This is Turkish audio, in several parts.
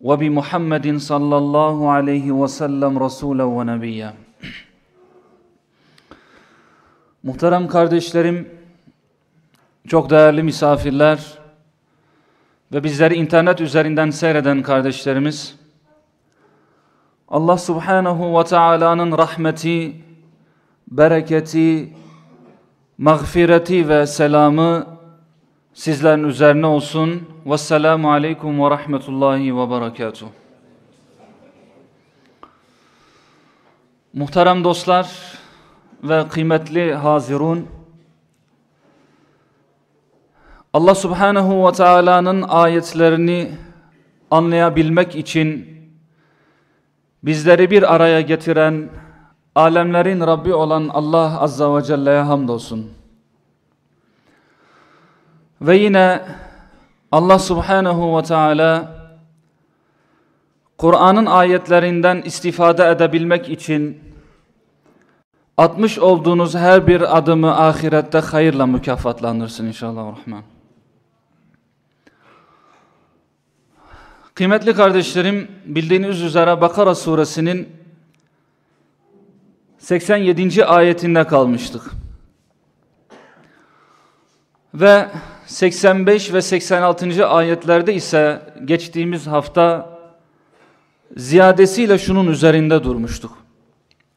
وبمحمد صلى الله عليه وسلم رسولا ونبيا Muhterem kardeşlerim, çok değerli misafirler ve bizleri internet üzerinden seyreden kardeşlerimiz, Allah Subhanahu ve Taala'nın rahmeti, bereketi, mağfireti ve selamı sizlerin üzerine olsun. Vesselamu aleyküm ve rahmetullahi ve berekatuhu. Muhterem dostlar ve kıymetli hazirun, Allah Subhanahu ve Taala'nın ayetlerini anlayabilmek için bizleri bir araya getiren alemlerin Rabbi olan Allah Azza ve Celle'ye hamdolsun. Ve yine Allah Subhanahu ve Teala Kur'an'ın ayetlerinden istifade edebilmek için atmış olduğunuz her bir adımı ahirette hayırla mükafatlandırsın inşallah rahman. Kıymetli kardeşlerim, bildiğiniz üzere Bakara suresinin 87. ayetinde kalmıştık. Ve 85 ve 86. ayetlerde ise geçtiğimiz hafta ziyadesiyle şunun üzerinde durmuştuk.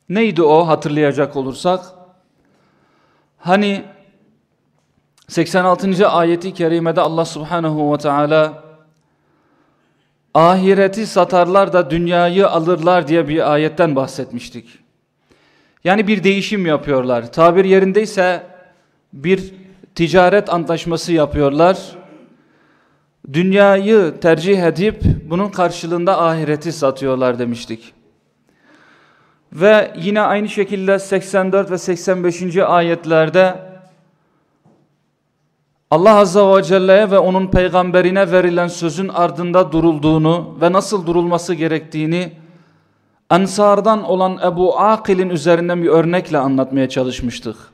Neydi o hatırlayacak olursak? Hani 86. ayeti kerimede Allah subhanahu ve teala ahireti satarlar da dünyayı alırlar diye bir ayetten bahsetmiştik. Yani bir değişim yapıyorlar. Tabir yerindeyse bir ticaret antlaşması yapıyorlar. Dünyayı tercih edip bunun karşılığında ahireti satıyorlar demiştik. Ve yine aynı şekilde 84 ve 85. ayetlerde Allah Azza ve Celle'ye ve onun peygamberine verilen sözün ardında durulduğunu ve nasıl durulması gerektiğini Ensardan olan Ebu Akil'in üzerinden bir örnekle anlatmaya çalışmıştık.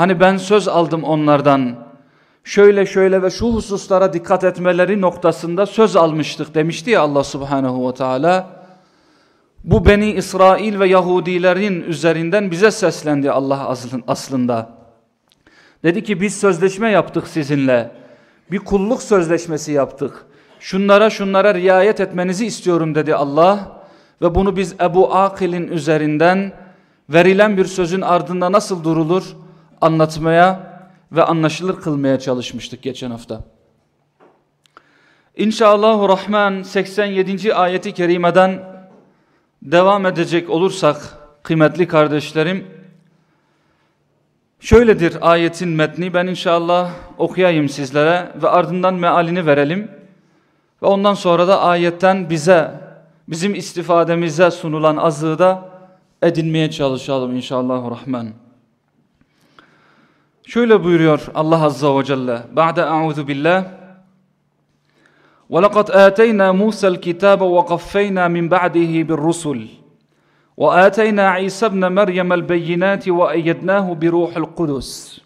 Hani ben söz aldım onlardan. Şöyle şöyle ve şu hususlara dikkat etmeleri noktasında söz almıştık demişti ya Allah Subhanahu ve Teala. Bu Beni İsrail ve Yahudilerin üzerinden bize seslendi Allah aslında. Dedi ki biz sözleşme yaptık sizinle. Bir kulluk sözleşmesi yaptık. Şunlara şunlara riayet etmenizi istiyorum dedi Allah. Ve bunu biz Ebu Akil'in üzerinden verilen bir sözün ardında nasıl durulur anlatmaya ve anlaşılır kılmaya çalışmıştık geçen hafta. İnşallahü Rahman 87. ayeti kerimeden devam edecek olursak kıymetli kardeşlerim şöyledir ayetin metni ben inşallah okuyayım sizlere ve ardından mealini verelim ve ondan sonra da ayetten bize bizim istifademize sunulan azığı da edinmeye çalışalım inşallah rahman. Şöyle buyuruyor Allah Azza ve Celle. Ba'de a'udhu billah. وَلَقَدْ آتَيْنَا مُوسَى الْكِتَابَ وَقَفَّيْنَا مِنْ بَعْدِهِ بِالرُّسُلِ وآتينا عيسى ابن مريم البينات وأيدناه بروح القدس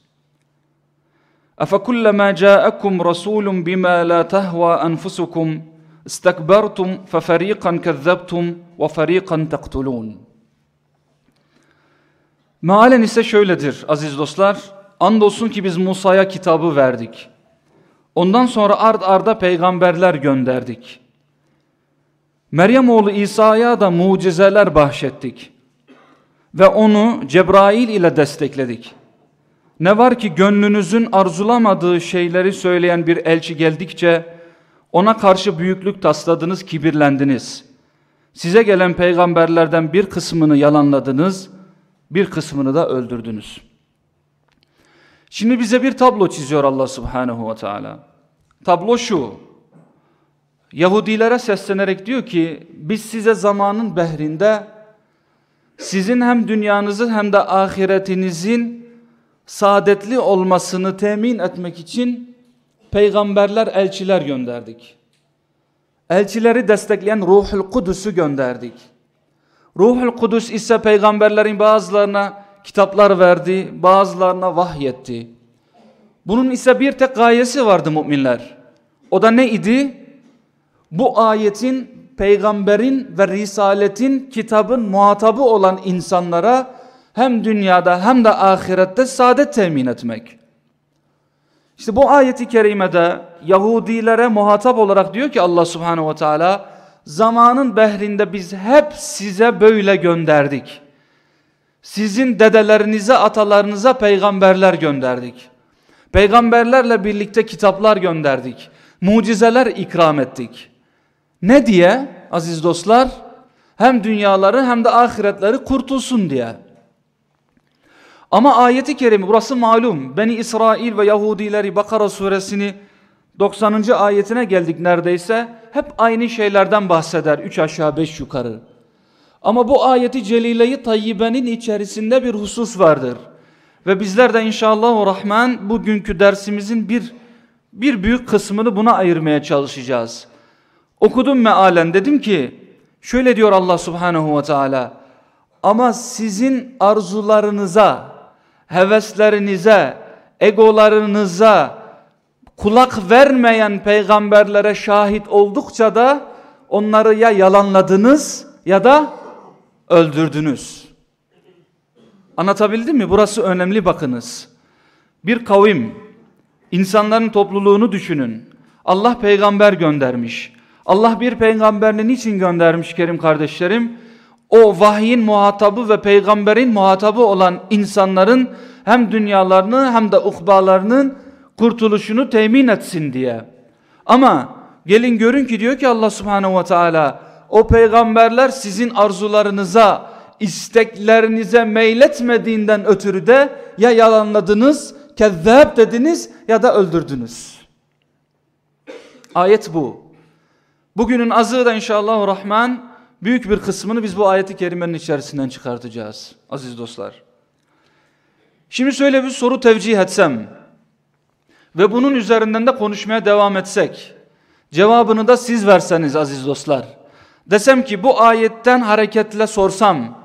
أفكلما جاءكم رسول بما لا تهوى أنفسكم استكبرتم ففريقا كذبتم وفريقا تقتلون Mealen ise şöyledir aziz dostlar. Andolsun ki biz Musa'ya kitabı verdik. Ondan sonra ard arda peygamberler gönderdik. Meryem oğlu İsa'ya da mucizeler bahşettik. Ve onu Cebrail ile destekledik. Ne var ki gönlünüzün arzulamadığı şeyleri söyleyen bir elçi geldikçe ona karşı büyüklük tasladınız, kibirlendiniz. Size gelen peygamberlerden bir kısmını yalanladınız, bir kısmını da öldürdünüz. Şimdi bize bir tablo çiziyor Allah Subhanahu ve Teala. Tablo şu. Yahudilere seslenerek diyor ki biz size zamanın behrinde sizin hem dünyanızın hem de ahiretinizin saadetli olmasını temin etmek için peygamberler, elçiler gönderdik. Elçileri destekleyen Ruhul Kudüs'ü gönderdik. Ruhul Kudüs ise peygamberlerin bazılarına kitaplar verdi, bazılarına vahyetti. Bunun ise bir tek gayesi vardı müminler. O da ne idi? Bu ayetin peygamberin ve risaletin kitabın muhatabı olan insanlara hem dünyada hem de ahirette saadet temin etmek. İşte bu ayeti kerimede Yahudilere muhatap olarak diyor ki Allah subhanehu ve teala zamanın behrinde biz hep size böyle gönderdik. Sizin dedelerinize atalarınıza peygamberler gönderdik. Peygamberlerle birlikte kitaplar gönderdik. Mucizeler ikram ettik. Ne diye aziz dostlar? Hem dünyaları hem de ahiretleri kurtulsun diye. Ama ayeti kerime burası malum. Beni İsrail ve Yahudileri Bakara suresini 90. ayetine geldik neredeyse. Hep aynı şeylerden bahseder. Üç aşağı beş yukarı. Ama bu ayeti celile-i tayyibenin içerisinde bir husus vardır. Ve bizler de inşallah rahman bugünkü dersimizin bir bir büyük kısmını buna ayırmaya çalışacağız. Okudum mealen dedim ki şöyle diyor Allah subhanehu ve teala ama sizin arzularınıza, heveslerinize, egolarınıza kulak vermeyen peygamberlere şahit oldukça da onları ya yalanladınız ya da öldürdünüz. Anlatabildim mi? Burası önemli bakınız. Bir kavim, insanların topluluğunu düşünün. Allah peygamber göndermiş. Allah bir peygamberini niçin göndermiş Kerim kardeşlerim? O vahyin muhatabı ve peygamberin muhatabı olan insanların hem dünyalarını hem de ukbalarının kurtuluşunu temin etsin diye. Ama gelin görün ki diyor ki Allah subhanehu ve teala o peygamberler sizin arzularınıza, isteklerinize meyletmediğinden ötürü de ya yalanladınız, kezzab dediniz ya da öldürdünüz. Ayet bu. Bugünün azığı da inşallah rahman büyük bir kısmını biz bu ayeti kerimenin içerisinden çıkartacağız aziz dostlar. Şimdi şöyle bir soru tevcih etsem ve bunun üzerinden de konuşmaya devam etsek cevabını da siz verseniz aziz dostlar. Desem ki bu ayetten hareketle sorsam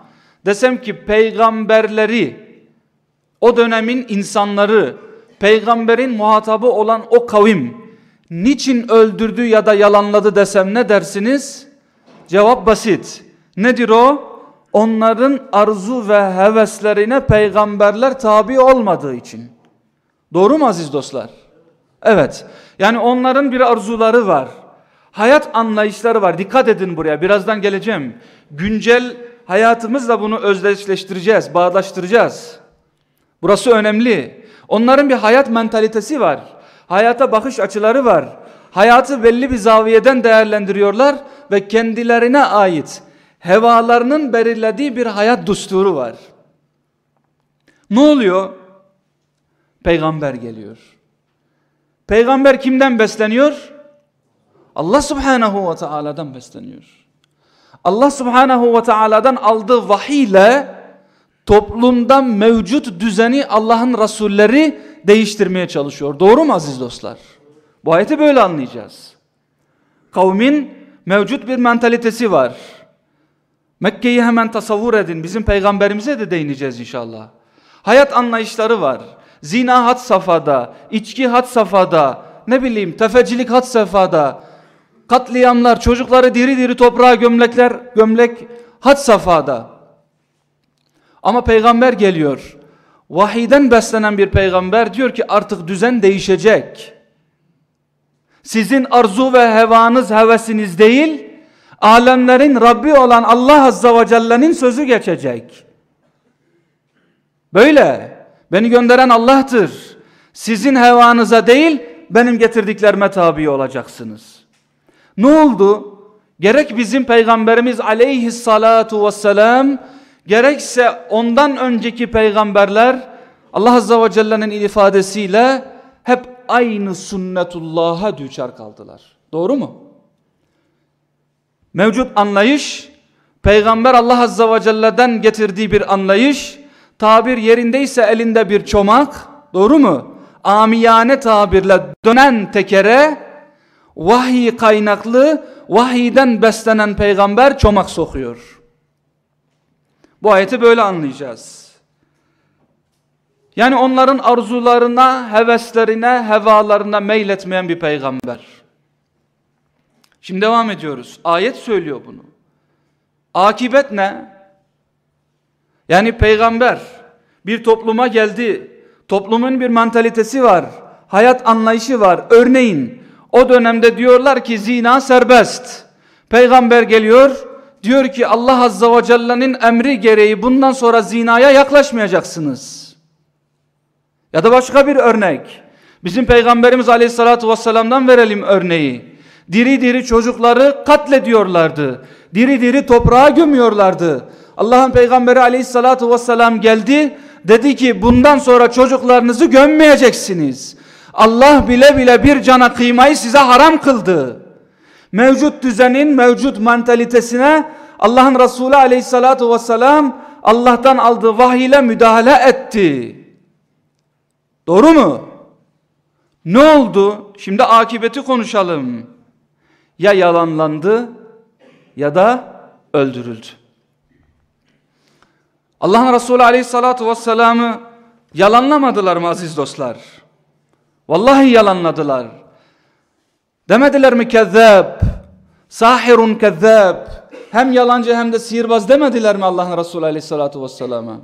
desem ki peygamberleri o dönemin insanları peygamberin muhatabı olan o kavim niçin öldürdü ya da yalanladı desem ne dersiniz? Cevap basit. Nedir o? Onların arzu ve heveslerine peygamberler tabi olmadığı için. Doğru mu aziz dostlar? Evet. Yani onların bir arzuları var. Hayat anlayışları var. Dikkat edin buraya. Birazdan geleceğim. Güncel hayatımızla bunu özdeşleştireceğiz, bağdaştıracağız. Burası önemli. Onların bir hayat mentalitesi var. Hayata bakış açıları var. Hayatı belli bir zaviyeden değerlendiriyorlar ve kendilerine ait hevalarının belirlediği bir hayat dusturu var. Ne oluyor? Peygamber geliyor. Peygamber kimden besleniyor? Allah subhanahu ve taala'dan besleniyor. Allah subhanahu ve taala'dan aldığı vahiyle toplumda mevcut düzeni Allah'ın Resulleri değiştirmeye çalışıyor. Doğru mu aziz dostlar? Bu ayeti böyle anlayacağız. Kavmin mevcut bir mentalitesi var. Mekke'yi hemen tasavvur edin. Bizim peygamberimize de değineceğiz inşallah. Hayat anlayışları var. Zina had safhada, içki had safhada, ne bileyim tefecilik had safhada, katliamlar, çocukları diri diri toprağa gömlekler, gömlek had safhada. Ama peygamber geliyor. Vahiden beslenen bir peygamber diyor ki artık düzen değişecek. Sizin arzu ve hevanız, hevesiniz değil, alemlerin Rabbi olan Allah Azza ve Celle'nin sözü geçecek. Böyle. Beni gönderen Allah'tır. Sizin hevanıza değil, benim getirdiklerime tabi olacaksınız. Ne oldu? Gerek bizim peygamberimiz aleyhissalatu vesselam, gerekse ondan önceki peygamberler, Allah Azza ve Celle'nin ifadesiyle hep aynı sünnetullah'a düçar kaldılar. Doğru mu? Mevcut anlayış, Peygamber Allah Azze ve Celle'den getirdiği bir anlayış, tabir yerindeyse elinde bir çomak, doğru mu? Amiyane tabirle dönen tekere, vahiy kaynaklı, vahiyden beslenen peygamber çomak sokuyor. Bu ayeti böyle anlayacağız. Yani onların arzularına, heveslerine, hevalarına meyletmeyen bir peygamber. Şimdi devam ediyoruz. Ayet söylüyor bunu. Akibet ne? Yani peygamber bir topluma geldi. Toplumun bir mantalitesi var. Hayat anlayışı var. Örneğin o dönemde diyorlar ki zina serbest. Peygamber geliyor diyor ki Allah Azza ve Celle'nin emri gereği bundan sonra zinaya yaklaşmayacaksınız. Ya da başka bir örnek. Bizim Peygamberimiz Aleyhisselatü Vesselam'dan verelim örneği. Diri diri çocukları katlediyorlardı. Diri diri toprağa gömüyorlardı. Allah'ın Peygamberi Aleyhisselatü Vesselam geldi. Dedi ki bundan sonra çocuklarınızı gömmeyeceksiniz. Allah bile bile bir cana kıymayı size haram kıldı. Mevcut düzenin mevcut mantalitesine Allah'ın Resulü aleyhissalatu vesselam Allah'tan aldığı vahiy ile müdahale etti. Doğru mu? Ne oldu? Şimdi akibeti konuşalım. Ya yalanlandı ya da öldürüldü. Allah'ın Resulü aleyhissalatu vesselam'ı yalanlamadılar mı aziz dostlar? Vallahi yalanladılar. Demediler mi kezzab? Sahirun kezzab. Hem yalancı hem de sihirbaz demediler mi Allah'ın Resulü aleyhissalatu vesselam'a?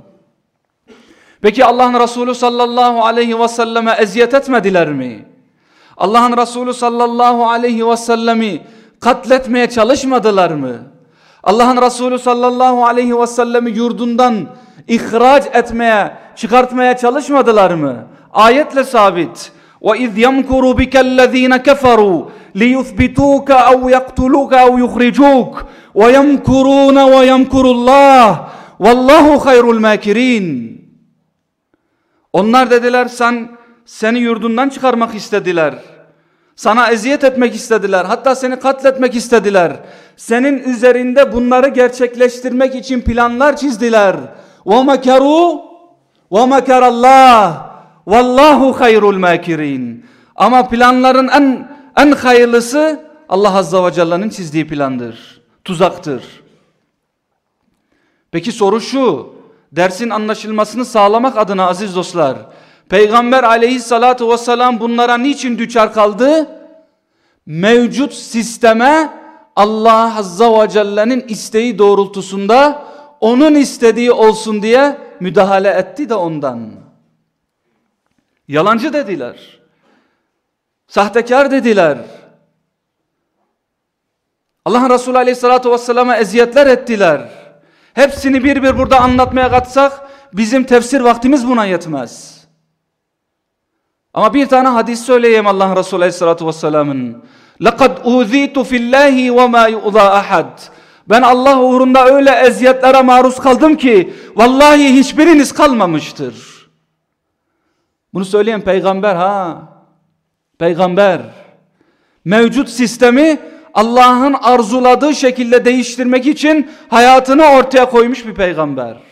Peki Allah'ın Resulü sallallahu aleyhi ve selleme eziyet etmediler mi? Allah'ın Resulü sallallahu aleyhi ve sellemi katletmeye çalışmadılar mı? Allah'ın Resulü sallallahu aleyhi ve sellemi yurdundan ihraç etmeye, çıkartmaya çalışmadılar mı? Ayetle sabit. وَاِذْ يَمْكُرُ بِكَ الَّذ۪ينَ كَفَرُوا لِيُثْبِتُوكَ اَوْ يَقْتُلُوكَ اَوْ يُخْرِجُوكَ وَيَمْكُرُونَ وَيَمْكُرُ اللّٰهِ وَاللّٰهُ خَيْرُ الْمَاكِرِينَ Onlar dediler sen seni yurdundan çıkarmak istediler. Sana eziyet etmek istediler. Hatta seni katletmek istediler. Senin üzerinde bunları gerçekleştirmek için planlar çizdiler. وَمَكَرُوا وَمَكَرَ اللّٰهِ Vallahu hayrul makirin. Ama planların en en hayırlısı Allah Azza ve Celle'nin çizdiği plandır. Tuzaktır. Peki soru şu. Dersin anlaşılmasını sağlamak adına aziz dostlar. Peygamber aleyhissalatu vesselam bunlara niçin düçar kaldı? Mevcut sisteme Allah Azza ve Celle'nin isteği doğrultusunda onun istediği olsun diye müdahale etti de ondan. Yalancı dediler. Sahtekar dediler. Allah'ın Resulü Aleyhisselatü Vesselam'a eziyetler ettiler. Hepsini bir bir burada anlatmaya katsak bizim tefsir vaktimiz buna yetmez. Ama bir tane hadis söyleyeyim Allah'ın Resulü Aleyhisselatü Vesselam'ın. لَقَدْ اُذ۪يتُ فِي اللّٰهِ وَمَا يُؤْذَى أَحَدٍ Ben Allah uğrunda öyle eziyetlere maruz kaldım ki vallahi hiçbiriniz kalmamıştır. Bunu söyleyen peygamber ha. Peygamber. Mevcut sistemi Allah'ın arzuladığı şekilde değiştirmek için hayatını ortaya koymuş bir peygamber.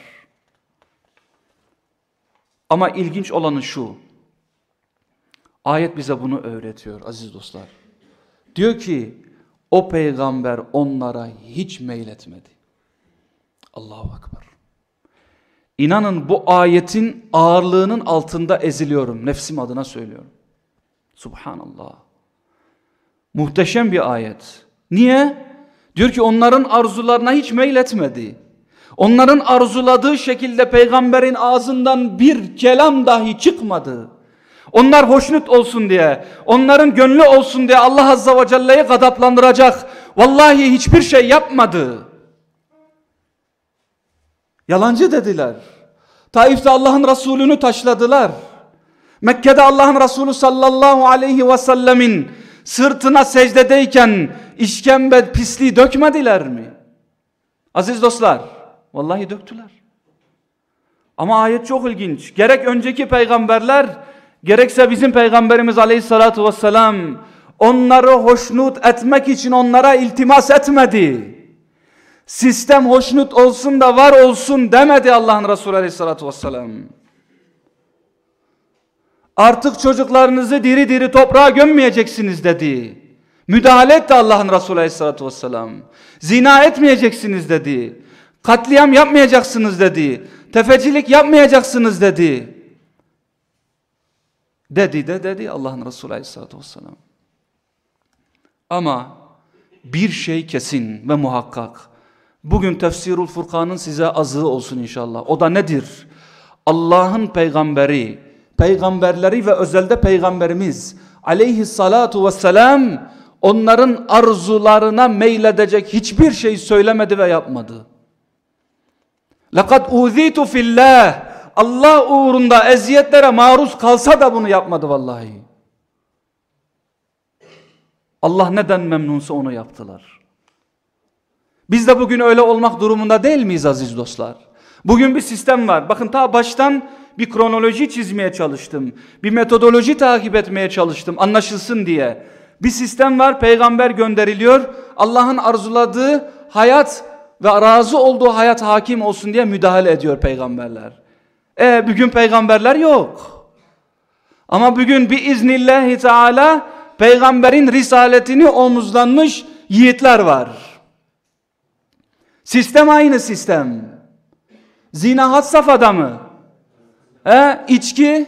Ama ilginç olanı şu. Ayet bize bunu öğretiyor aziz dostlar. Diyor ki o peygamber onlara hiç meyletmedi. Allahu Akbar. İnanın bu ayetin ağırlığının altında eziliyorum. Nefsim adına söylüyorum. Subhanallah. Muhteşem bir ayet. Niye? Diyor ki onların arzularına hiç meyletmedi. Onların arzuladığı şekilde peygamberin ağzından bir kelam dahi çıkmadı. Onlar hoşnut olsun diye, onların gönlü olsun diye Allah Azza ve Celle'yi gadaplandıracak. Vallahi hiçbir şey yapmadı. Yalancı dediler. Taif'te Allah'ın Resulünü taşladılar. Mekke'de Allah'ın Resulü sallallahu aleyhi ve sellemin sırtına secdedeyken işkembe pisliği dökmediler mi? Aziz dostlar, vallahi döktüler. Ama ayet çok ilginç. Gerek önceki peygamberler, Gerekse bizim Peygamberimiz Aleyhissalatu vesselam onları hoşnut etmek için onlara iltimas etmedi. Sistem hoşnut olsun da var olsun demedi Allah'ın Resulü Aleyhissalatu vesselam. Artık çocuklarınızı diri diri toprağa gömmeyeceksiniz dedi. Müdahale etti Allah'ın Resulü Aleyhissalatu vesselam. Zina etmeyeceksiniz dedi. Katliam yapmayacaksınız dedi. Tefecilik yapmayacaksınız dedi. Dedi de dedi Allah'ın Resulü Aleyhissalatu vesselam. Ama bir şey kesin ve muhakkak. Bugün Tefsirul Furkan'ın size azığı olsun inşallah. O da nedir? Allah'ın peygamberi, peygamberleri ve özelde peygamberimiz aleyhissalatu vesselam onların arzularına meyledecek hiçbir şey söylemedi ve yapmadı. لَقَدْ اُذ۪يتُ فِي اللّٰهِ Allah uğrunda eziyetlere maruz kalsa da bunu yapmadı vallahi. Allah neden memnunsa onu yaptılar. Biz de bugün öyle olmak durumunda değil miyiz aziz dostlar? Bugün bir sistem var. Bakın ta baştan bir kronoloji çizmeye çalıştım. Bir metodoloji takip etmeye çalıştım anlaşılsın diye. Bir sistem var peygamber gönderiliyor. Allah'ın arzuladığı hayat ve razı olduğu hayat hakim olsun diye müdahale ediyor peygamberler. E bugün peygamberler yok. Ama bugün bir iznillahi teala peygamberin risaletini omuzlanmış yiğitler var. Sistem aynı sistem. Zina had safhada mı? E, içki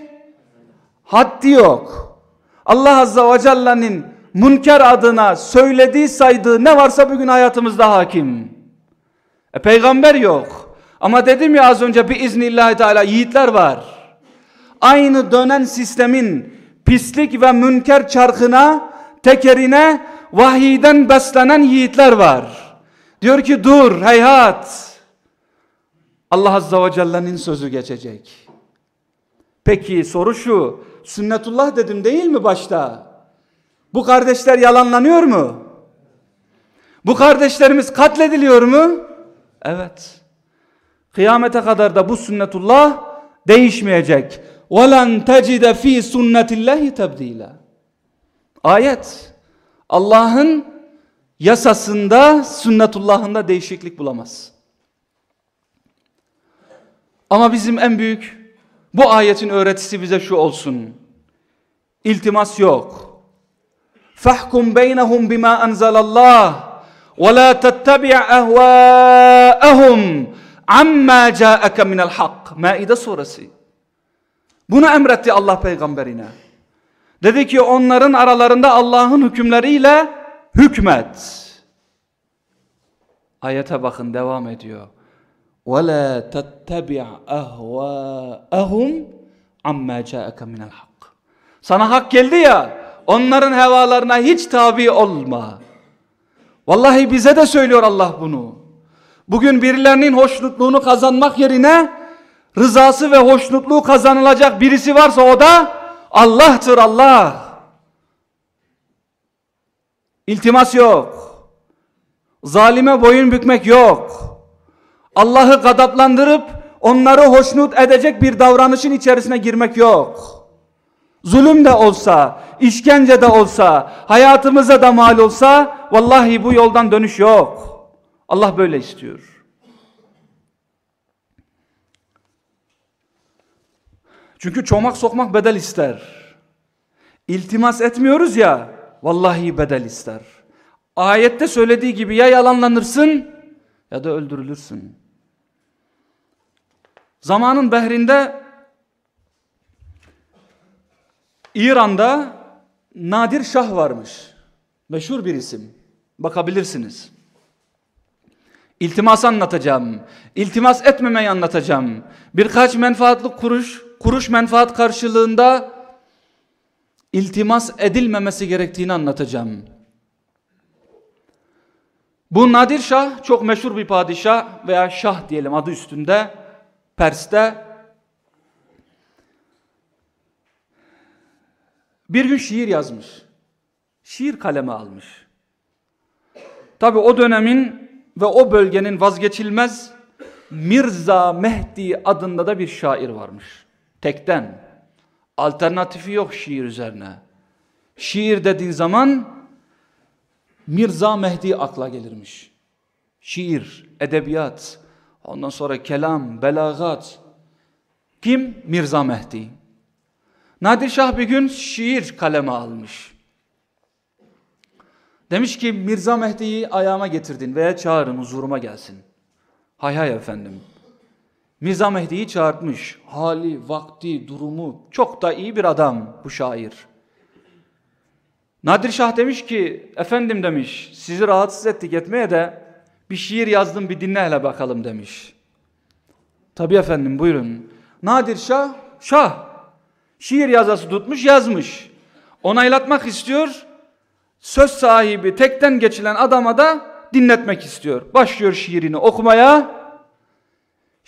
haddi yok. Allah Azza ve Celle'nin münker adına söylediği saydığı ne varsa bugün hayatımızda hakim. E, peygamber yok. Ama dedim ya az önce bir iznillahi teala yiğitler var. Aynı dönen sistemin pislik ve münker çarkına, tekerine vahiyden beslenen yiğitler var. Diyor ki dur heyhat. Allah Azza ve Celle'nin sözü geçecek. Peki soru şu. Sünnetullah dedim değil mi başta? Bu kardeşler yalanlanıyor mu? Bu kardeşlerimiz katlediliyor mu? Evet. Kıyamete kadar da bu sünnetullah değişmeyecek. وَلَنْ تَجِدَ ف۪ي سُنَّةِ اللّٰهِ تَبْد۪يلًا Ayet. Allah'ın yasasında, sünnetullahında değişiklik bulamaz. Ama bizim en büyük bu ayetin öğretisi bize şu olsun. İltimas yok. Fahkum beynehum bima enzelallah ve la tettebi' ehvaehum amma ca'aka minel hak. Maide suresi. Bunu emretti Allah peygamberine. Dedi ki onların aralarında Allah'ın hükümleriyle hükmet. Ayete bakın devam ediyor. وَلَا تَتَّبِعْ أَهْوَاءَهُمْ عَمَّا جَاءَكَ مِنَ الْحَقِّ Sana hak geldi ya, onların hevalarına hiç tabi olma. Vallahi bize de söylüyor Allah bunu. Bugün birilerinin hoşnutluğunu kazanmak yerine rızası ve hoşnutluğu kazanılacak birisi varsa o da Allah'tır Allah. İltimas yok. Zalime boyun bükmek yok. Allah'ı gadaplandırıp onları hoşnut edecek bir davranışın içerisine girmek yok. Zulüm de olsa, işkence de olsa, hayatımıza da mal olsa vallahi bu yoldan dönüş yok. Allah böyle istiyor. Çünkü çomak sokmak bedel ister. İltimas etmiyoruz ya, vallahi bedel ister. Ayette söylediği gibi ya yalanlanırsın ya da öldürülürsün. Zamanın behrinde İran'da Nadir Şah varmış. Meşhur bir isim. Bakabilirsiniz. İltimas anlatacağım. İltimas etmemeyi anlatacağım. Birkaç menfaatlı kuruş, kuruş menfaat karşılığında iltimas edilmemesi gerektiğini anlatacağım. Bu Nadir Şah çok meşhur bir padişah veya şah diyelim adı üstünde. Pers'te bir gün şiir yazmış. Şiir kaleme almış. Tabi o dönemin ve o bölgenin vazgeçilmez Mirza Mehdi adında da bir şair varmış. Tekten. Alternatifi yok şiir üzerine. Şiir dediğin zaman Mirza Mehdi akla gelirmiş. Şiir, edebiyat, ondan sonra kelam, belagat. Kim? Mirza Mehdi. Nadir Şah bir gün şiir kaleme almış. Demiş ki Mirza Mehdi'yi ayağıma getirdin veya çağırın huzuruma gelsin. Hay hay efendim. Mirza Mehdi'yi çağırtmış. Hali, vakti, durumu çok da iyi bir adam bu şair. Nadir Şah demiş ki efendim demiş sizi rahatsız ettik etmeye de bir şiir yazdım bir dinle hele bakalım demiş. Tabi efendim buyurun. Nadir Şah, Şah şiir yazası tutmuş yazmış. Onaylatmak istiyor. Söz sahibi tekten geçilen adama da dinletmek istiyor. Başlıyor şiirini okumaya.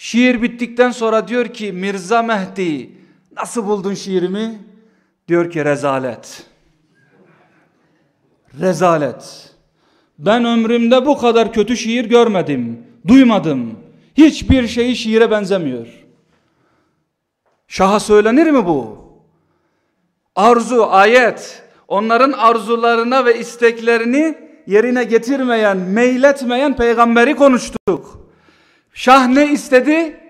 Şiir bittikten sonra diyor ki Mirza Mehdi nasıl buldun şiirimi? Diyor ki rezalet. Rezalet. Ben ömrümde bu kadar kötü şiir görmedim, duymadım. Hiçbir şeyi şiire benzemiyor. Şaha söylenir mi bu? Arzu, ayet, onların arzularına ve isteklerini yerine getirmeyen, meyletmeyen peygamberi konuştuk. Şah ne istedi?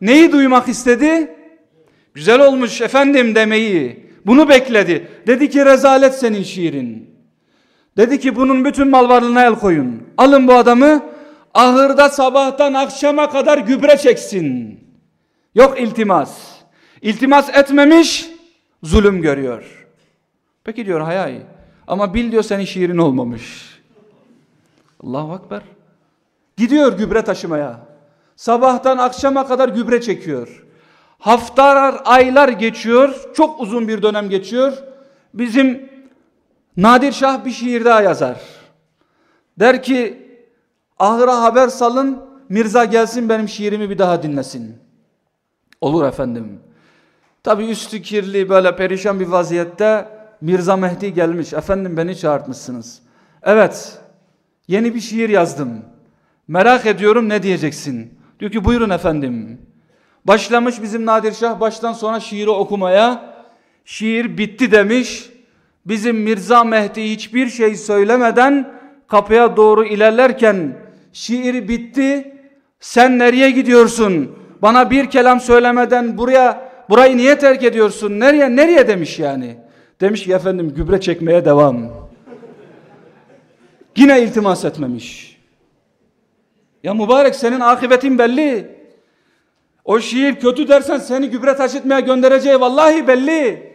Neyi duymak istedi? Güzel olmuş efendim demeyi. Bunu bekledi. Dedi ki rezalet senin şiirin. Dedi ki bunun bütün mal varlığına el koyun. Alın bu adamı ahırda sabahtan akşama kadar gübre çeksin. Yok iltimas. İltimas etmemiş zulüm görüyor. Peki diyor hayay ama bil diyor senin şiirin olmamış. Allahu Ekber. Gidiyor gübre taşımaya. Sabahtan akşama kadar gübre çekiyor. Haftalar, aylar geçiyor. Çok uzun bir dönem geçiyor. Bizim Nadir Şah bir şiir daha yazar. Der ki ahıra haber salın Mirza gelsin benim şiirimi bir daha dinlesin. Olur efendim. Tabi üstü kirli böyle perişan bir vaziyette Mirza Mehdi gelmiş. Efendim beni çağırtmışsınız. Evet yeni bir şiir yazdım. Merak ediyorum ne diyeceksin? Diyor ki buyurun efendim. Başlamış bizim Nadir Şah baştan sona şiiri okumaya. Şiir bitti demiş. Bizim Mirza Mehdi hiçbir şey söylemeden kapıya doğru ilerlerken şiir bitti. Sen nereye gidiyorsun? Bana bir kelam söylemeden buraya burayı niye terk ediyorsun? Nereye nereye demiş yani. Demiş ki efendim gübre çekmeye devam. Yine iltimas etmemiş. Ya mübarek senin akıbetin belli. O şiir kötü dersen seni gübre taşıtmaya göndereceği vallahi belli.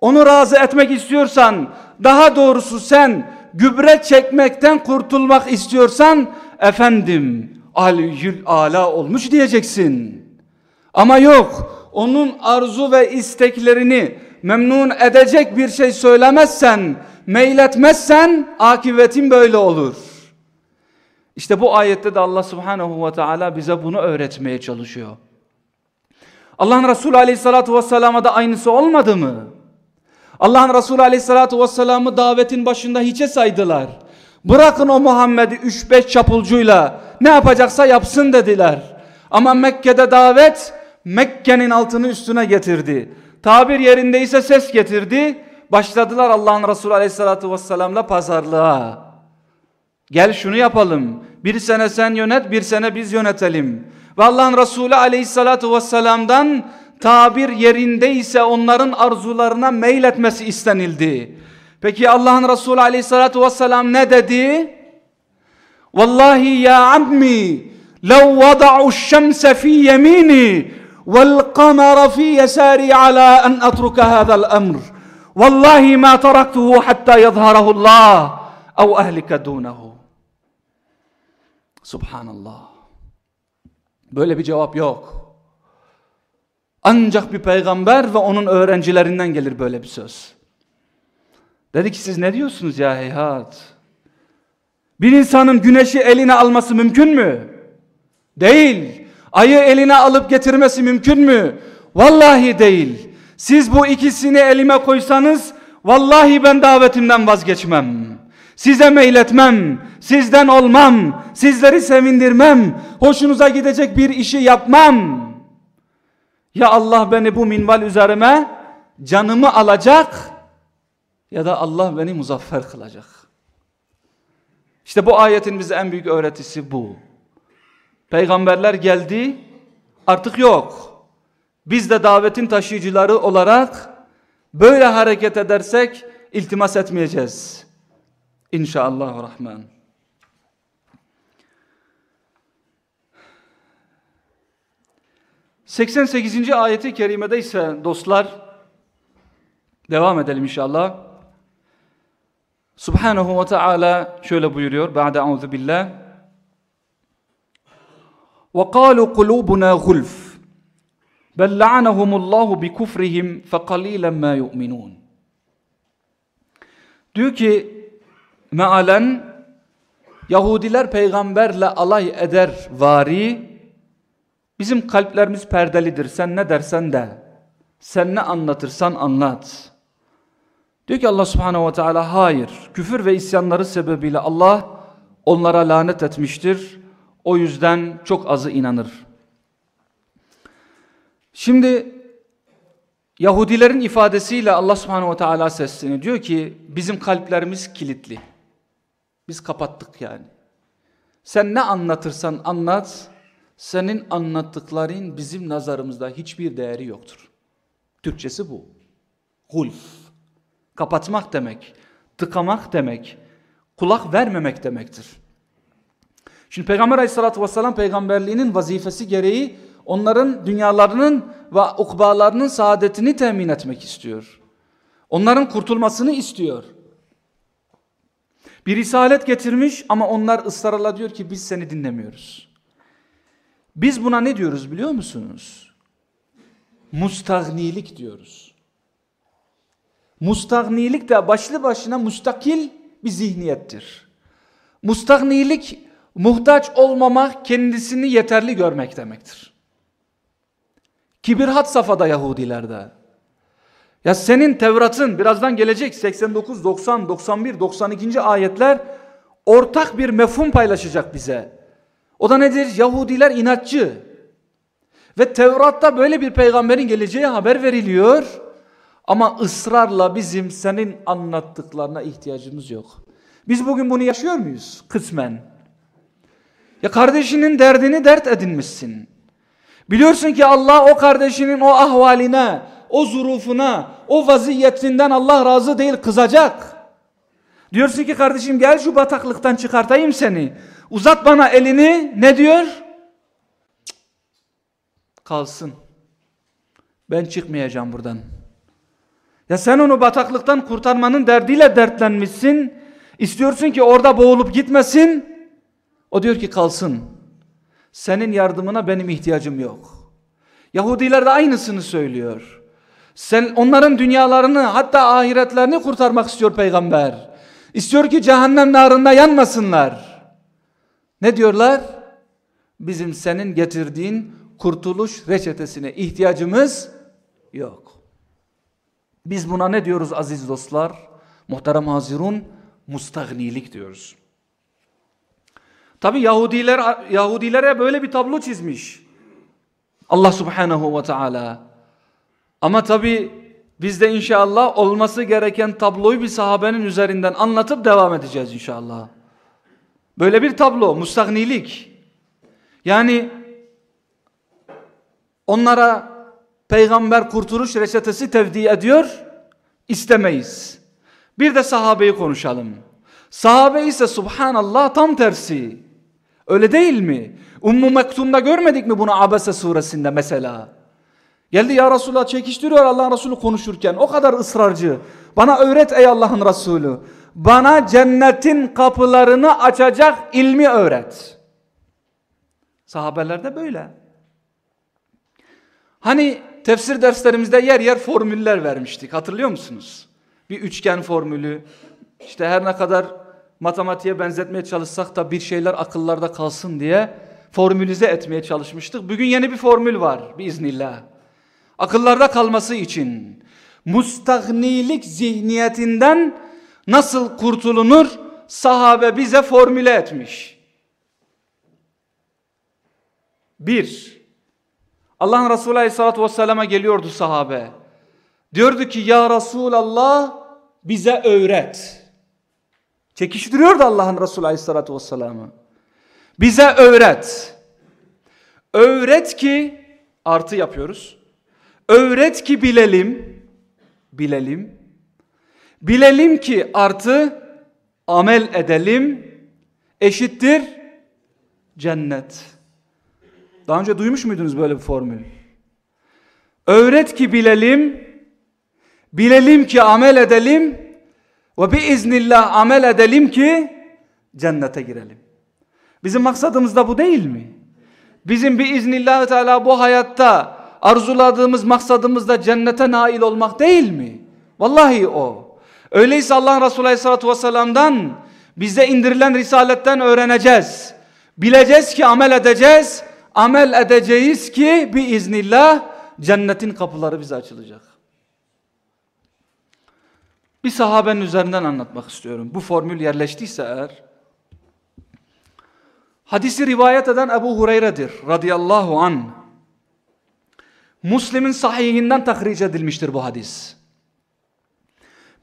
Onu razı etmek istiyorsan, daha doğrusu sen gübre çekmekten kurtulmak istiyorsan, efendim aliyül ala olmuş diyeceksin. Ama yok, onun arzu ve isteklerini memnun edecek bir şey söylemezsen, meyletmezsen akıbetin böyle olur. İşte bu ayette de Allah subhanehu ve teala bize bunu öğretmeye çalışıyor. Allah'ın Resulü aleyhissalatu vesselama da aynısı olmadı mı? Allah'ın Resulü aleyhissalatu vesselam'ı davetin başında hiçe saydılar. Bırakın o Muhammed'i 3-5 çapulcuyla ne yapacaksa yapsın dediler. Ama Mekke'de davet Mekke'nin altını üstüne getirdi. Tabir yerindeyse ses getirdi. Başladılar Allah'ın Resulü aleyhissalatu vesselam'la pazarlığa. Gel şunu yapalım. Bir sene sen yönet, bir sene biz yönetelim. Ve Allah'ın Resulü aleyhissalatu vesselam'dan tabir yerindeyse onların arzularına meyletmesi istenildi. Peki Allah'ın Resulü aleyhissalatu vesselam ne dedi? Vallahi ya ammi لو وضعوا الشمس في يميني والقمر في يساري على أن أترك هذا الأمر والله ما تركته حتى يظهره الله أو أهلك دونه Subhanallah. Böyle bir cevap yok. Ancak bir peygamber ve onun öğrencilerinden gelir böyle bir söz. Dedi ki siz ne diyorsunuz ya heyhat? Bir insanın güneşi eline alması mümkün mü? Değil. Ayı eline alıp getirmesi mümkün mü? Vallahi değil. Siz bu ikisini elime koysanız vallahi ben davetimden vazgeçmem. Size meyletmem, sizden olmam, sizleri sevindirmem, hoşunuza gidecek bir işi yapmam. Ya Allah beni bu minval üzerime canımı alacak ya da Allah beni muzaffer kılacak. İşte bu ayetin bize en büyük öğretisi bu. Peygamberler geldi artık yok. Biz de davetin taşıyıcıları olarak böyle hareket edersek iltimas etmeyeceğiz. İnşallah Rahman. ...88. ayeti kerimede ise dostlar... ...devam edelim inşallah. Subhanahu ve Teala şöyle buyuruyor... ...Ba'de auzu billah... وَقَالُوا قُلُوبُنَا غُلْفٌ بَلْ لَعَنَهُمُ اللّٰهُ بِكُفْرِهِمْ فَقَلِيلًا مَا يُؤْمِنُونَ Diyor ki mealen Yahudiler peygamberle alay eder vari bizim kalplerimiz perdelidir sen ne dersen de sen ne anlatırsan anlat. Diyor ki Allah subhanehu ve teala hayır küfür ve isyanları sebebiyle Allah onlara lanet etmiştir. O yüzden çok azı inanır. Şimdi Yahudilerin ifadesiyle Allah subhanehu ve teala sesleniyor. Diyor ki bizim kalplerimiz kilitli. Biz kapattık yani. Sen ne anlatırsan anlat, senin anlattıkların bizim nazarımızda hiçbir değeri yoktur. Türkçesi bu. Gulf. Kapatmak demek, tıkamak demek, kulak vermemek demektir. Şimdi Peygamber aleyhissalatü vesselam peygamberliğinin vazifesi gereği onların dünyalarının ve ukbalarının saadetini temin etmek istiyor. Onların kurtulmasını istiyor. Bir risalet getirmiş ama onlar ısrarla diyor ki biz seni dinlemiyoruz. Biz buna ne diyoruz biliyor musunuz? Mustagnilik diyoruz. Mustagnilik de başlı başına mustakil bir zihniyettir. Mustagnilik muhtaç olmamak kendisini yeterli görmek demektir. Kibir had safhada Yahudilerde. Ya senin Tevrat'ın birazdan gelecek 89, 90, 91, 92. ayetler ortak bir mefhum paylaşacak bize. O da nedir? Yahudiler inatçı. Ve Tevrat'ta böyle bir peygamberin geleceği haber veriliyor. Ama ısrarla bizim senin anlattıklarına ihtiyacımız yok. Biz bugün bunu yaşıyor muyuz? Kısmen. Ya kardeşinin derdini dert edinmişsin. Biliyorsun ki Allah o kardeşinin o ahvaline, o zurufuna, o vaziyetinden Allah razı değil kızacak. Diyorsun ki kardeşim gel şu bataklıktan çıkartayım seni. Uzat bana elini ne diyor? Kalsın. Ben çıkmayacağım buradan. Ya sen onu bataklıktan kurtarmanın derdiyle dertlenmişsin. İstiyorsun ki orada boğulup gitmesin. O diyor ki kalsın. Senin yardımına benim ihtiyacım yok. Yahudiler de aynısını söylüyor. Sen onların dünyalarını hatta ahiretlerini kurtarmak istiyor peygamber. İstiyor ki cehennem narında yanmasınlar. Ne diyorlar? Bizim senin getirdiğin kurtuluş reçetesine ihtiyacımız yok. Biz buna ne diyoruz aziz dostlar? Muhterem hazirun mustagnilik diyoruz. Tabi Yahudiler Yahudilere böyle bir tablo çizmiş. Allah Subhanahu ve Teala. Ama tabi biz de inşallah olması gereken tabloyu bir sahabenin üzerinden anlatıp devam edeceğiz inşallah. Böyle bir tablo, mustagnilik. Yani onlara peygamber kurtuluş reçetesi tevdi ediyor, istemeyiz. Bir de sahabeyi konuşalım. Sahabe ise subhanallah tam tersi. Öyle değil mi? Ummu Mektum'da görmedik mi bunu Abese suresinde mesela? Geldi ya Resulullah çekiştiriyor Allah'ın Resulü konuşurken. O kadar ısrarcı. Bana öğret ey Allah'ın Resulü. Bana cennetin kapılarını açacak ilmi öğret. Sahabeler de böyle. Hani tefsir derslerimizde yer yer formüller vermiştik. Hatırlıyor musunuz? Bir üçgen formülü. İşte her ne kadar matematiğe benzetmeye çalışsak da bir şeyler akıllarda kalsın diye formülize etmeye çalışmıştık. Bugün yeni bir formül var biiznillah. Akıllarda kalması için mustagnilik zihniyetinden nasıl kurtulunur sahabe bize formüle etmiş. Bir, Allah'ın Resulü Aleyhisselatü Vesselam'a geliyordu sahabe. Diyordu ki ya Resulallah bize öğret. Çekiştiriyordu Allah'ın Resulü Aleyhisselatü Vesselam'ı. Bize öğret. Öğret ki artı yapıyoruz. Öğret ki bilelim. Bilelim. Bilelim ki artı amel edelim. Eşittir cennet. Daha önce duymuş muydunuz böyle bir formül? Öğret ki bilelim. Bilelim ki amel edelim. Ve biiznillah amel edelim ki cennete girelim. Bizim maksadımız da bu değil mi? Bizim biiznillah teala bu hayatta arzuladığımız maksadımız da cennete nail olmak değil mi? Vallahi o. Öyleyse Allah'ın Resulü Aleyhisselatü Vesselam'dan bize indirilen risaletten öğreneceğiz. Bileceğiz ki amel edeceğiz. Amel edeceğiz ki biiznillah cennetin kapıları bize açılacak. Bir sahabenin üzerinden anlatmak istiyorum. Bu formül yerleştiyse eğer. Hadisi rivayet eden Ebu Hureyre'dir radıyallahu an. Müslim'in sahihinden tahric edilmiştir bu hadis.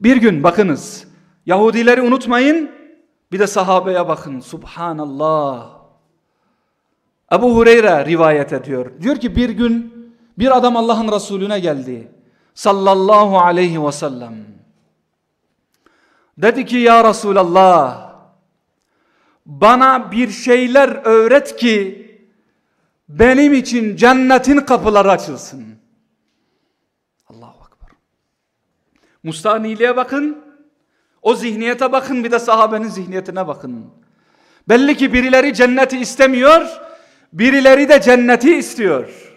Bir gün bakınız Yahudileri unutmayın bir de sahabeye bakın subhanallah. Ebu Hureyre rivayet ediyor. Diyor ki bir gün bir adam Allah'ın Resulüne geldi. Sallallahu aleyhi ve sellem. Dedi ki ya Resulallah bana bir şeyler öğret ki benim için cennetin kapıları açılsın. Allahu Akbar. Mustaniliğe bakın. O zihniyete bakın bir de sahabenin zihniyetine bakın. Belli ki birileri cenneti istemiyor. Birileri de cenneti istiyor.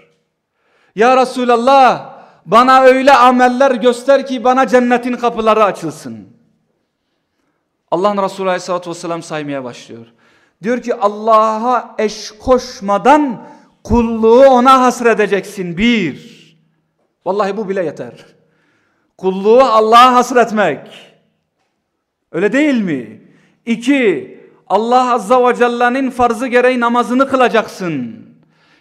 Ya Resulallah bana öyle ameller göster ki bana cennetin kapıları açılsın. Allah'ın Resulü Aleyhisselatü Vesselam saymaya başlıyor. Diyor ki Allah'a eş koşmadan kulluğu ona hasredeceksin. Bir. Vallahi bu bile yeter. Kulluğu Allah'a hasretmek. Öyle değil mi? İki. Allah Azza ve Celle'nin farzı gereği namazını kılacaksın.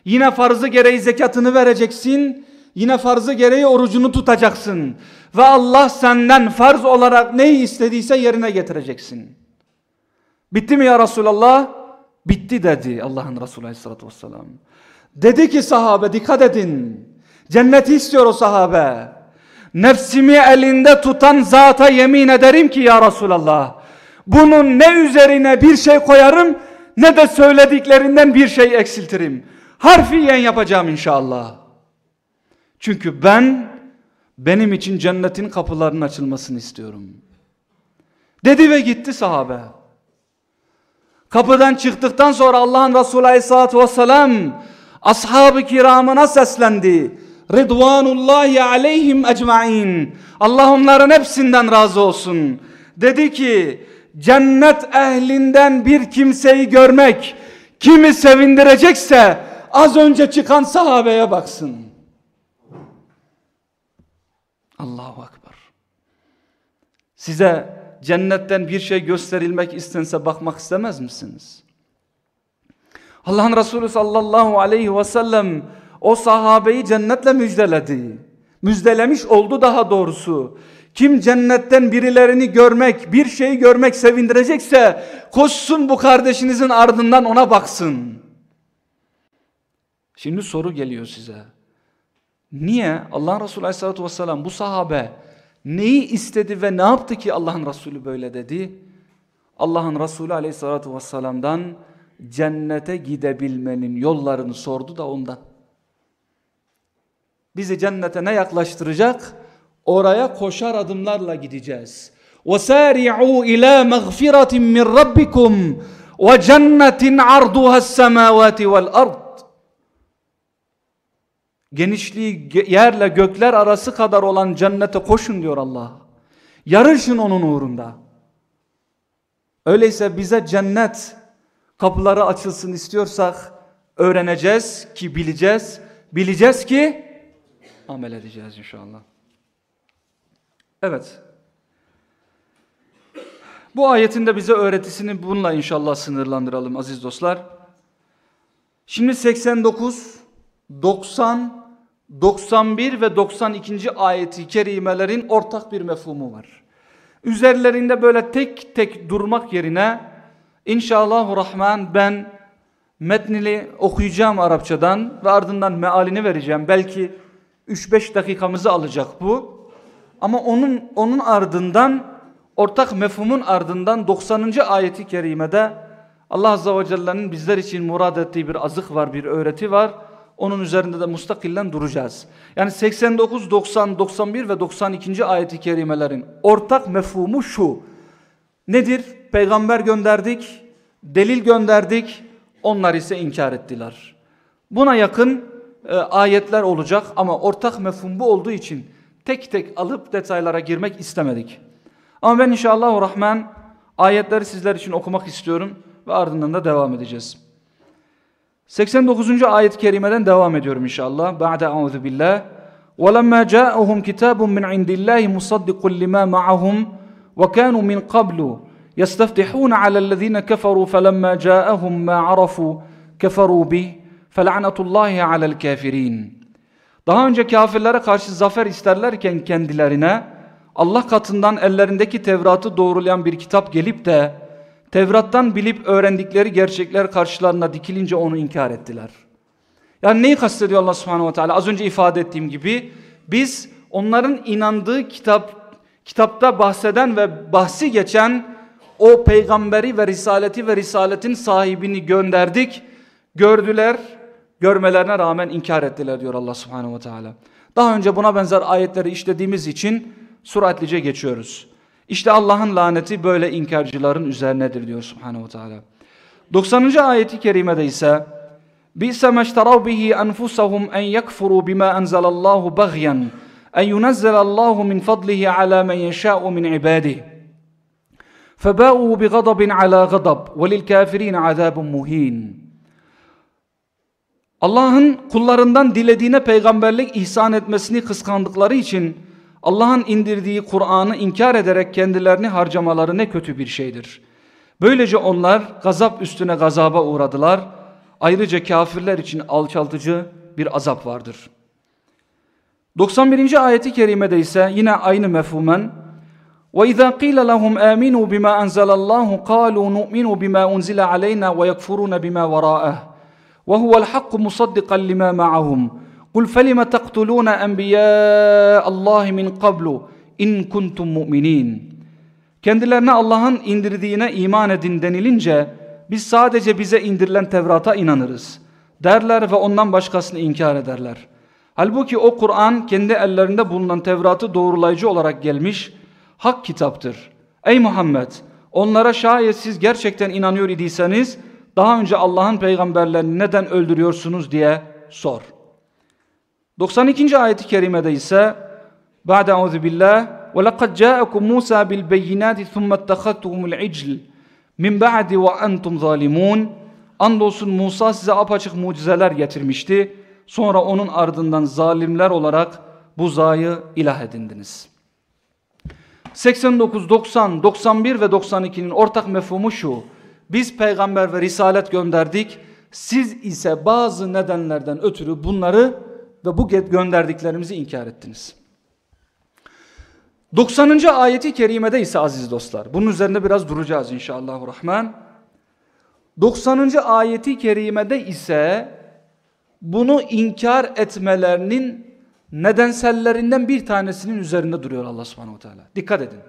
Yine farzı gereği zekatını vereceksin. Yine farzı gereği orucunu tutacaksın. Ve Allah senden farz olarak neyi istediyse yerine getireceksin. Bitti mi ya Resulallah? Bitti dedi Allah'ın Resulü Aleyhisselatü Vesselam. Dedi ki sahabe dikkat edin. Cenneti istiyor o sahabe. Nefsimi elinde tutan zata yemin ederim ki ya Resulallah. Bunun ne üzerine bir şey koyarım ne de söylediklerinden bir şey eksiltirim. Harfiyen yapacağım inşallah. Çünkü ben benim için cennetin kapılarının açılmasını istiyorum. Dedi ve gitti sahabe. Kapıdan çıktıktan sonra Allah'ın Resulü Aleyhisselatü Vesselam ashab-ı kiramına seslendi. Ridvanullahi aleyhim ecmain. Allah onların hepsinden razı olsun. Dedi ki cennet ehlinden bir kimseyi görmek kimi sevindirecekse az önce çıkan sahabeye baksın. Allahu Akbar. Size cennetten bir şey gösterilmek istense bakmak istemez misiniz? Allah'ın Resulü sallallahu aleyhi ve sellem o sahabeyi cennetle müjdeledi. Müjdelemiş oldu daha doğrusu. Kim cennetten birilerini görmek, bir şeyi görmek sevindirecekse koşsun bu kardeşinizin ardından ona baksın. Şimdi soru geliyor size. Niye Allah Resulü Aleyhisselatü Vesselam bu sahabe neyi istedi ve ne yaptı ki Allah'ın Resulü böyle dedi? Allah'ın Resulü Aleyhisselatü Vesselam'dan cennete gidebilmenin yollarını sordu da ondan. Bizi cennete ne yaklaştıracak? Oraya koşar adımlarla gideceğiz. وَسَارِعُوا إِلَى مَغْفِرَةٍ مِّنْ رَبِّكُمْ وَجَنَّةٍ عَرْضُهَا السَّمَاوَاتِ وَالْأَرْضِ genişliği yerle gökler arası kadar olan cennete koşun diyor Allah. Yarışın onun uğrunda. Öyleyse bize cennet kapıları açılsın istiyorsak öğreneceğiz ki bileceğiz. Bileceğiz ki amel edeceğiz inşallah. Evet. Bu ayetinde bize öğretisini bununla inşallah sınırlandıralım aziz dostlar. Şimdi 89, 90 91 ve 92. ayeti kerimelerin ortak bir mefhumu var. Üzerlerinde böyle tek tek durmak yerine inşallahü rahman ben metnini okuyacağım Arapçadan ve ardından mealini vereceğim. Belki 3-5 dakikamızı alacak bu. Ama onun onun ardından ortak mefhumun ardından 90. ayeti kerimede Allah Azze ve Celle'nin bizler için murad ettiği bir azık var, bir öğreti var. Onun üzerinde de mustakillen duracağız. Yani 89, 90, 91 ve 92. ayeti kerimelerin ortak mefhumu şu. Nedir? Peygamber gönderdik, delil gönderdik, onlar ise inkar ettiler. Buna yakın e, ayetler olacak ama ortak mefhum bu olduğu için tek tek alıp detaylara girmek istemedik. Ama ben inşallah Rahman ayetleri sizler için okumak istiyorum ve ardından da devam edeceğiz. 89. ayet-i kerimeden devam ediyorum inşallah. Ba'de auzu billah. وَلَمَّا جَاءَهُمْ كِتَابٌ مِنْ عِنْدِ اللّٰهِ مُصَدِّقٌ لِمَا مَعَهُمْ وَكَانُوا مِنْ قَبْلُ يَسْتَفْتِحُونَ عَلَى الَّذِينَ كَفَرُوا فَلَمَّا جَاءَهُمْ مَا عَرَفُوا كَفَرُوا بِهِ فَلَعْنَةُ اللّٰهِ عَلَى الْكَافِرِينَ Daha önce kafirlere karşı zafer isterlerken kendilerine Allah katından ellerindeki Tevrat'ı doğrulayan bir kitap gelip de Tevrat'tan bilip öğrendikleri gerçekler karşılarına dikilince onu inkar ettiler. Yani neyi kastediyor Allah subhanahu ve teala? Az önce ifade ettiğim gibi biz onların inandığı kitap kitapta bahseden ve bahsi geçen o peygamberi ve risaleti ve risaletin sahibini gönderdik. Gördüler, görmelerine rağmen inkar ettiler diyor Allah subhanahu ve teala. Daha önce buna benzer ayetleri işlediğimiz için suratlice geçiyoruz. İşte Allah'ın laneti böyle inkarcıların üzerinedir diyor subhanehu ve teala. 90. ayeti kerimede ise بِئْسَ مَا اشْتَرَوْا بِهِ أَنْفُسَهُمْ أَنْ يَكْفُرُوا بِمَا أَنْزَلَ اللّٰهُ بَغْيًا أَنْ يُنَزَّلَ اللّٰهُ مِنْ فَضْلِهِ عَلَى مَنْ يَشَاءُ مِنْ عِبَادِهِ فَبَاءُوا بِغَضَبٍ عَلَى غَضَبٍ وَلِلْكَافِرِينَ عَذَابٌ مُهِينٌ Allah'ın kullarından dilediğine peygamberlik ihsan etmesini kıskandıkları için Allah'ın indirdiği Kur'an'ı inkar ederek kendilerini harcamaları ne kötü bir şeydir. Böylece onlar gazap üstüne gazaba uğradılar. Ayrıca kafirler için alçaltıcı bir azap vardır. 91. ayeti kerimede ise yine aynı mefhumen وَإِذَا قِيلَ لَهُمْ آمِنُوا بِمَا أَنْزَلَ اللّٰهُ قَالُوا نُؤْمِنُ بِمَا أُنْزِلَ عَلَيْنَا وَيَكْفُرُونَ بِمَا وَرَاءَهُ وَهُوَ الْحَقُّ مُصَدِّقًا لِمَا مَعَهُمْ قُلْ فَلِمَ تَقْتُلُونَ أَنْبِيَاءَ اللّٰهِ مِنْ قَبْلُ اِنْ كُنْتُمْ مُؤْمِنِينَ Kendilerine Allah'ın indirdiğine iman edin denilince biz sadece bize indirilen Tevrat'a inanırız derler ve ondan başkasını inkar ederler. Halbuki o Kur'an kendi ellerinde bulunan Tevrat'ı doğrulayıcı olarak gelmiş hak kitaptır. Ey Muhammed onlara şayet siz gerçekten inanıyor idiyseniz daha önce Allah'ın peygamberlerini neden öldürüyorsunuz diye sor. 92. ayeti kerimede ise Ba'de auzu billah ve laqad ca'akum Musa bil beyinati thumma ittakhadtumul icl min ba'di ve Andolsun Musa size apaçık mucizeler getirmişti. Sonra onun ardından zalimler olarak buzayı ilah edindiniz. 89, 90, 91 ve 92'nin ortak mefhumu şu. Biz peygamber ve risalet gönderdik. Siz ise bazı nedenlerden ötürü bunları ve bu gönderdiklerimizi inkar ettiniz. 90. ayeti kerimede ise aziz dostlar. Bunun üzerinde biraz duracağız inşallah rahman. 90. ayeti kerimede ise bunu inkar etmelerinin nedensellerinden bir tanesinin üzerinde duruyor Allah subhanahu teala. Dikkat edin.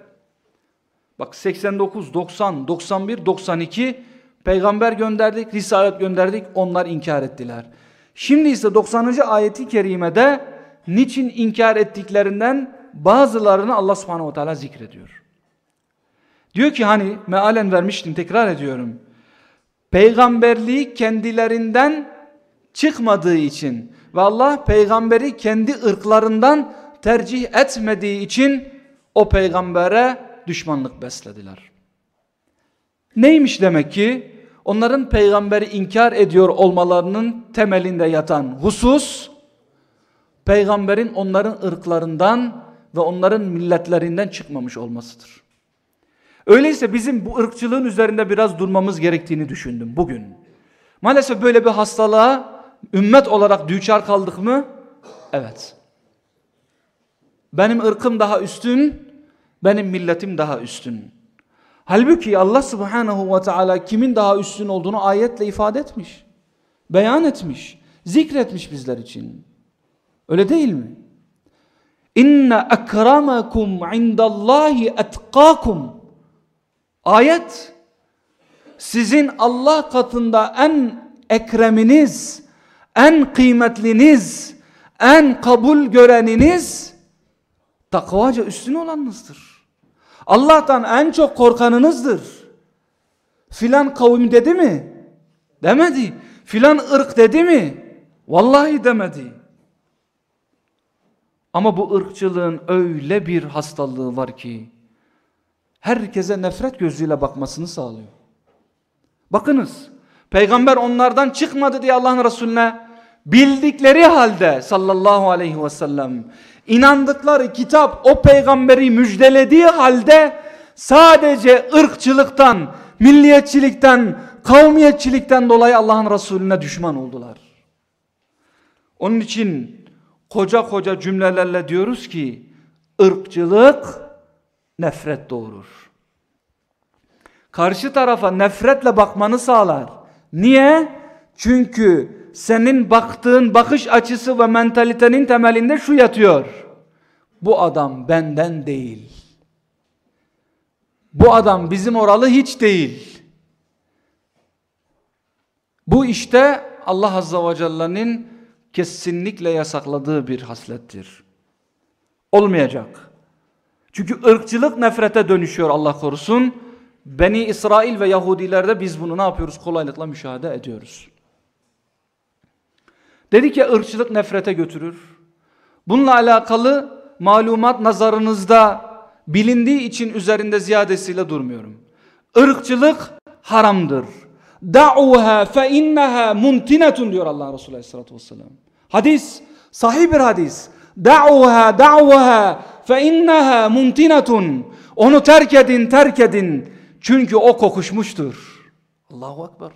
Bak 89, 90, 91, 92 peygamber gönderdik, risalet gönderdik onlar inkar ettiler. Şimdi ise 90. ayeti kerimede niçin inkar ettiklerinden bazılarını Allah subhanahu teala zikrediyor. Diyor ki hani mealen vermiştim tekrar ediyorum. Peygamberliği kendilerinden çıkmadığı için ve Allah peygamberi kendi ırklarından tercih etmediği için o peygambere düşmanlık beslediler. Neymiş demek ki? Onların peygamberi inkar ediyor olmalarının temelinde yatan husus peygamberin onların ırklarından ve onların milletlerinden çıkmamış olmasıdır. Öyleyse bizim bu ırkçılığın üzerinde biraz durmamız gerektiğini düşündüm bugün. Maalesef böyle bir hastalığa ümmet olarak düçar kaldık mı? Evet. Benim ırkım daha üstün, benim milletim daha üstün. Halbuki Allah subhanahu ve teala kimin daha üstün olduğunu ayetle ifade etmiş. Beyan etmiş. Zikretmiş bizler için. Öyle değil mi? İnne ekramakum indallahi etkakum. Ayet sizin Allah katında en ekreminiz, en kıymetliniz, en kabul göreniniz takvaca üstün olanınızdır. Allah'tan en çok korkanınızdır. Filan kavim dedi mi? Demedi. Filan ırk dedi mi? Vallahi demedi. Ama bu ırkçılığın öyle bir hastalığı var ki herkese nefret gözüyle bakmasını sağlıyor. Bakınız peygamber onlardan çıkmadı diye Allah'ın Resulüne bildikleri halde sallallahu aleyhi ve sellem inandıkları kitap o peygamberi müjdelediği halde sadece ırkçılıktan, milliyetçilikten, kavmiyetçilikten dolayı Allah'ın Resulüne düşman oldular. Onun için koca koca cümlelerle diyoruz ki ırkçılık nefret doğurur. Karşı tarafa nefretle bakmanı sağlar. Niye? Çünkü senin baktığın bakış açısı ve mentalitenin temelinde şu yatıyor. Bu adam benden değil. Bu adam bizim oralı hiç değil. Bu işte Allah Azza ve Celle'nin kesinlikle yasakladığı bir haslettir. Olmayacak. Çünkü ırkçılık nefrete dönüşüyor Allah korusun. Beni İsrail ve Yahudilerde biz bunu ne yapıyoruz? Kolaylıkla müşahede ediyoruz. Dedi ki ırkçılık nefrete götürür. Bununla alakalı malumat nazarınızda bilindiği için üzerinde ziyadesiyle durmuyorum. Irkçılık haramdır. Da'uha fe inneha muntinetun diyor Allah Resulü Aleyhisselatü Vesselam. Hadis, sahih bir hadis. Da'uha da'uha fe inneha muntinetun. Onu terk edin, terk edin. Çünkü o kokuşmuştur. Allahu Ekber.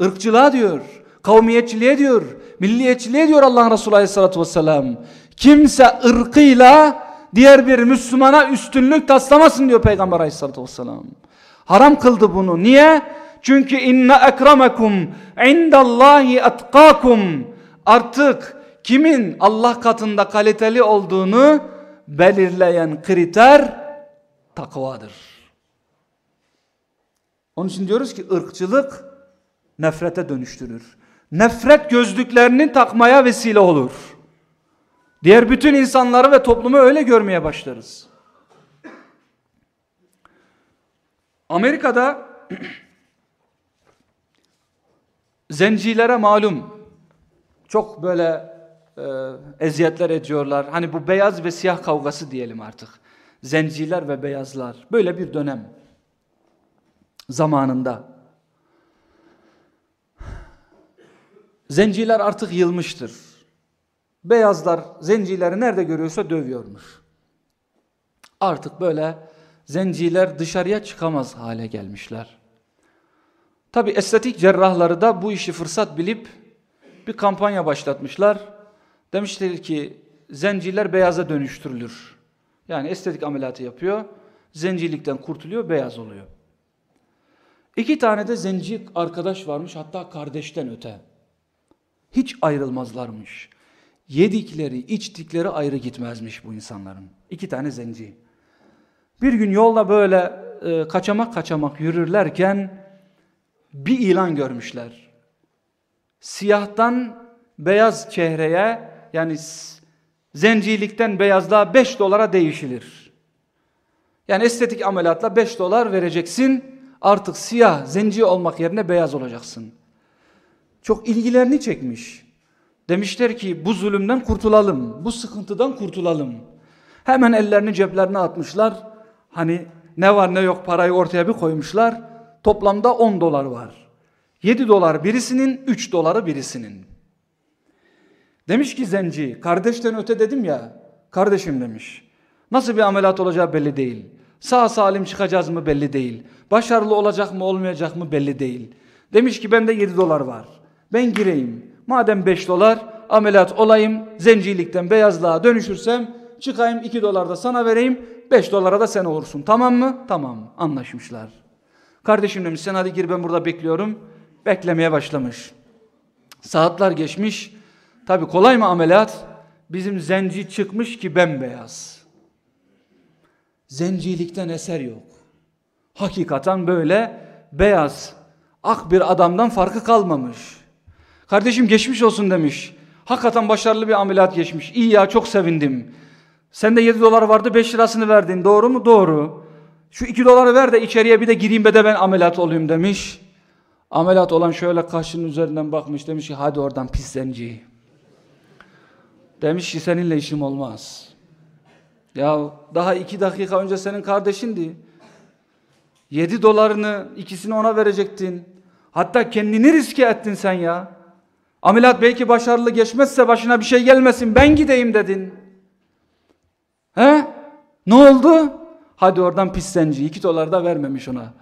Irkçılığa diyor kavmiyetçiliğe diyor, milliyetçiliğe diyor Allah Resulü Aleyhisselatü Vesselam. Kimse ırkıyla diğer bir Müslümana üstünlük taslamasın diyor Peygamber Aleyhisselatü Vesselam. Haram kıldı bunu. Niye? Çünkü inne ekremekum indallahi etkakum. Artık kimin Allah katında kaliteli olduğunu belirleyen kriter takvadır. Onun için diyoruz ki ırkçılık nefrete dönüştürür nefret gözlüklerini takmaya vesile olur. Diğer bütün insanları ve toplumu öyle görmeye başlarız. Amerika'da zencilere malum çok böyle e, eziyetler ediyorlar. Hani bu beyaz ve siyah kavgası diyelim artık. Zenciler ve beyazlar. Böyle bir dönem zamanında. Zenciler artık yılmıştır. Beyazlar zencileri nerede görüyorsa dövüyormuş. Artık böyle zenciler dışarıya çıkamaz hale gelmişler. Tabi estetik cerrahları da bu işi fırsat bilip bir kampanya başlatmışlar. Demişler ki zenciler beyaza dönüştürülür. Yani estetik ameliyatı yapıyor, zencilikten kurtuluyor, beyaz oluyor. İki tane de zenci arkadaş varmış hatta kardeşten öte. Hiç ayrılmazlarmış. Yedikleri, içtikleri ayrı gitmezmiş bu insanların. İki tane zenci. Bir gün yolda böyle e, kaçamak kaçamak yürürlerken bir ilan görmüşler. Siyahtan beyaz çehreye yani zencilikten beyazlığa 5 dolara değişilir. Yani estetik ameliyatla 5 dolar vereceksin. Artık siyah zenci olmak yerine beyaz olacaksın çok ilgilerini çekmiş. Demişler ki bu zulümden kurtulalım, bu sıkıntıdan kurtulalım. Hemen ellerini ceplerine atmışlar. Hani ne var ne yok parayı ortaya bir koymuşlar. Toplamda 10 dolar var. 7 dolar birisinin, 3 doları birisinin. Demiş ki zenci, kardeşten öte dedim ya, kardeşim demiş. Nasıl bir ameliyat olacağı belli değil. Sağ salim çıkacağız mı belli değil. Başarılı olacak mı olmayacak mı belli değil. Demiş ki bende 7 dolar var. Ben gireyim. Madem 5 dolar ameliyat olayım, zencilikten beyazlığa dönüşürsem çıkayım 2 dolar da sana vereyim, 5 dolara da sen olursun. Tamam mı? Tamam. Anlaşmışlar. Kardeşim demiş sen hadi gir ben burada bekliyorum. Beklemeye başlamış. Saatler geçmiş. Tabi kolay mı ameliyat? Bizim zenci çıkmış ki bembeyaz. Zencilikten eser yok. Hakikaten böyle beyaz, ak bir adamdan farkı kalmamış. Kardeşim geçmiş olsun demiş. Hakikaten başarılı bir ameliyat geçmiş. İyi ya çok sevindim. Sende 7 dolar vardı 5 lirasını verdin. Doğru mu? Doğru. Şu 2 doları ver de içeriye bir de gireyim be de ben ameliyat olayım demiş. Ameliyat olan şöyle kaşının üzerinden bakmış demiş ki hadi oradan pis zenci. Demiş ki seninle işim olmaz. Ya daha iki dakika önce senin kardeşindi. Yedi dolarını ikisini ona verecektin. Hatta kendini riske ettin sen ya. Ameliyat belki başarılı geçmezse başına bir şey gelmesin ben gideyim dedin. He? Ne oldu? Hadi oradan pislenci. iki dolar da vermemiş ona.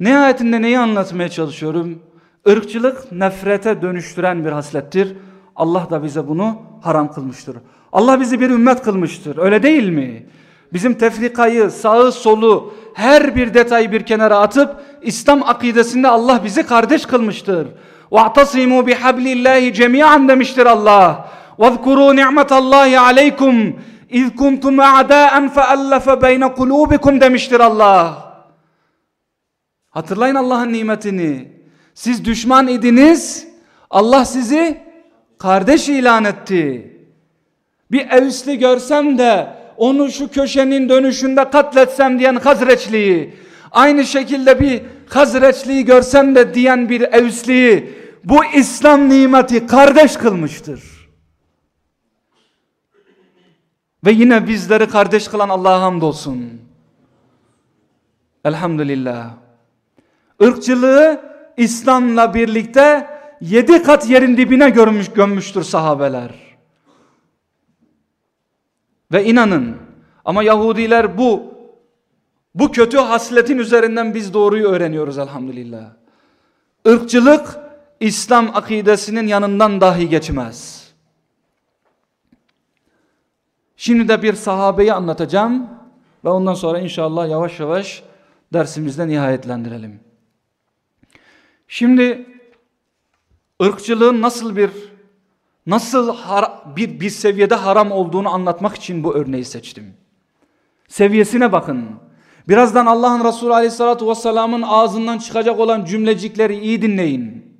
Nihayetinde neyi anlatmaya çalışıyorum? Irkçılık nefrete dönüştüren bir haslettir. Allah da bize bunu haram kılmıştır. Allah bizi bir ümmet kılmıştır. Öyle değil mi? Bizim tefrikayı, sağı solu, her bir detayı bir kenara atıp İslam akidesinde Allah bizi kardeş kılmıştır. وَاَعْتَصِمُوا بِحَبْلِ اللّٰهِ جَمِيعًا demiştir Allah. وَاذْكُرُوا نِعْمَةَ اللّٰهِ عَلَيْكُمْ اِذْ كُنْتُمْ اَعْدَاءً فَأَلَّفَ بَيْنَ قُلُوبِكُمْ demiştir Allah. Hatırlayın Allah'ın nimetini. Siz düşman idiniz, Allah sizi kardeş ilan etti. Bir Evsli görsem de onu şu köşenin dönüşünde katletsem diyen Hazreçliği, aynı şekilde bir Hazreçliği görsem de diyen bir Evsliği, bu İslam nimeti kardeş kılmıştır. Ve yine bizleri kardeş kılan Allah'a hamdolsun. Elhamdülillah. Irkçılığı İslam'la birlikte yedi kat yerin dibine görmüş, gömmüştür sahabeler. Ve inanın ama Yahudiler bu bu kötü hasletin üzerinden biz doğruyu öğreniyoruz elhamdülillah. Irkçılık İslam akidesinin yanından dahi geçmez. Şimdi de bir sahabeyi anlatacağım ve ondan sonra inşallah yavaş yavaş dersimizde nihayetlendirelim. Şimdi ırkçılığın nasıl bir nasıl bir, bir seviyede haram olduğunu anlatmak için bu örneği seçtim. Seviyesine bakın. Birazdan Allah'ın Resulü Aleyhisselatü Vesselam'ın ağzından çıkacak olan cümlecikleri iyi dinleyin.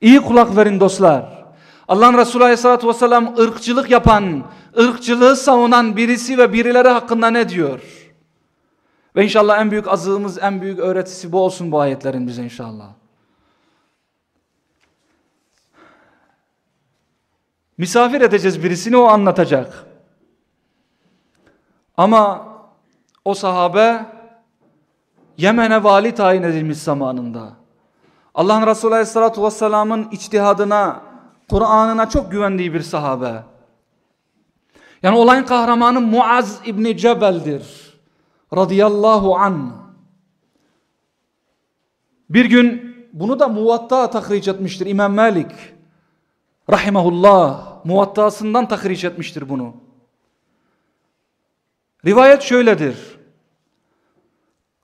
İyi kulak verin dostlar. Allah'ın Resulü Aleyhisselatü Vesselam ırkçılık yapan, ırkçılığı savunan birisi ve birileri hakkında ne diyor? Ve inşallah en büyük azığımız, en büyük öğretisi bu olsun bu ayetlerin bize inşallah. Misafir edeceğiz birisini o anlatacak. Ama o sahabe Yemen'e vali tayin edilmiş zamanında. Allah'ın Resulü Aleyhisselatü Vesselam'ın içtihadına, Kur'an'ına çok güvendiği bir sahabe. Yani olayın kahramanı Muaz İbni Cebel'dir. Radıyallahu an. Bir gün bunu da muvatta tahriç etmiştir İmam Malik. Rahimahullah muvattasından tahriş etmiştir bunu. Rivayet şöyledir.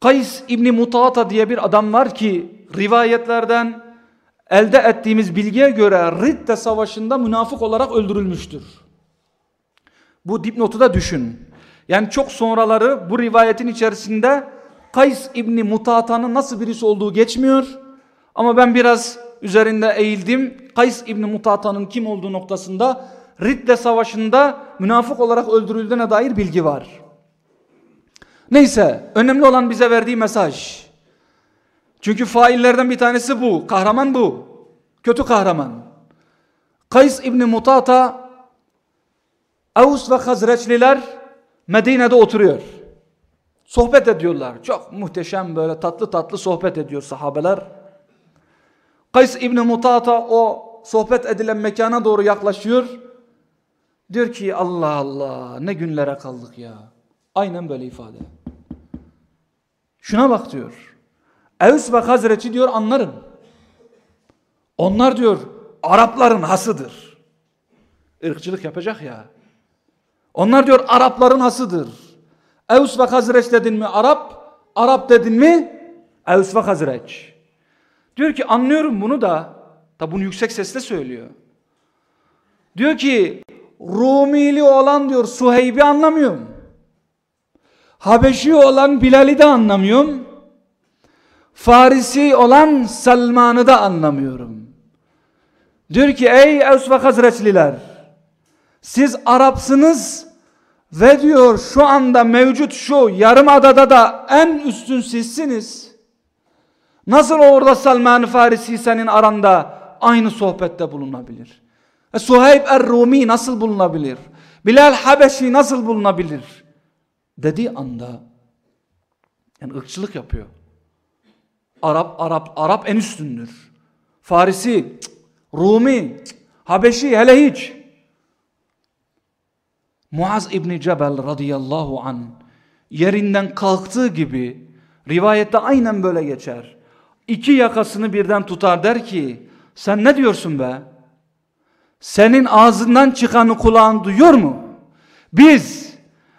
Kays İbni Mutata diye bir adam var ki rivayetlerden elde ettiğimiz bilgiye göre Ridde Savaşı'nda münafık olarak öldürülmüştür. Bu dipnotu da düşün. Yani çok sonraları bu rivayetin içerisinde Kays İbni Mutata'nın nasıl birisi olduğu geçmiyor. Ama ben biraz üzerinde eğildim. Kays İbni Mutata'nın kim olduğu noktasında Ridde Savaşı'nda münafık olarak öldürüldüğüne dair bilgi var. Neyse önemli olan bize verdiği mesaj. Çünkü faillerden bir tanesi bu. Kahraman bu. Kötü kahraman. Kays İbni Mutata Avus ve Hazreçliler Medine'de oturuyor. Sohbet ediyorlar. Çok muhteşem böyle tatlı tatlı sohbet ediyor sahabeler. Kays İbni Mutata o sohbet edilen mekana doğru yaklaşıyor. Diyor ki Allah Allah ne günlere kaldık ya. Aynen böyle ifade. Şuna bak diyor. Evs ve Hazreç'i diyor anlarım. Onlar diyor Arapların hasıdır. Irkçılık yapacak ya. Onlar diyor Arapların hasıdır. Evs ve Hazreç dedin mi Arap, Arap dedin mi Evs ve Hazreç. Diyor ki anlıyorum bunu da, da bunu yüksek sesle söylüyor. Diyor ki Rumili olan diyor Suheyb'i anlamıyorum. Habeşi olan Bilal'i de anlamıyorum. Farisi olan Salman'ı da anlamıyorum. Diyor ki ey Evs ve Hazreçliler siz Arapsınız ve diyor şu anda mevcut şu yarım adada da en üstün sizsiniz. Nasıl orada Salman Farisi senin aranda aynı sohbette bulunabilir? E, Suheyb Er-Rumi nasıl bulunabilir? Bilal Habeşi nasıl bulunabilir? Dediği anda yani ırkçılık yapıyor. Arap, Arap, Arap en üstündür. Farisi, Rumi, Habeşi hele hiç. Muaz İbni Cebel radıyallahu an yerinden kalktığı gibi rivayette aynen böyle geçer. İki yakasını birden tutar der ki sen ne diyorsun be? Senin ağzından çıkanı kulağın duyuyor mu? Biz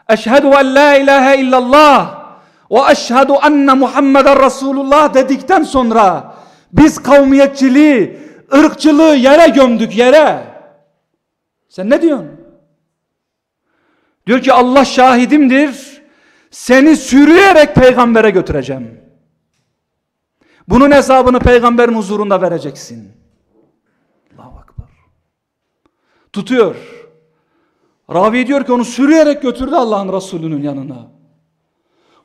eşhedü en la ilahe illallah ve eşhedü enne Muhammeden Resulullah dedikten sonra biz kavmiyetçiliği, ırkçılığı yere gömdük yere. Sen ne diyorsun? Diyor ki Allah şahidimdir. Seni sürüyerek peygambere götüreceğim. Bunun hesabını peygamberin huzurunda vereceksin. Allahu Akbar. Tutuyor. Ravi diyor ki onu sürüyerek götürdü Allah'ın Resulü'nün yanına.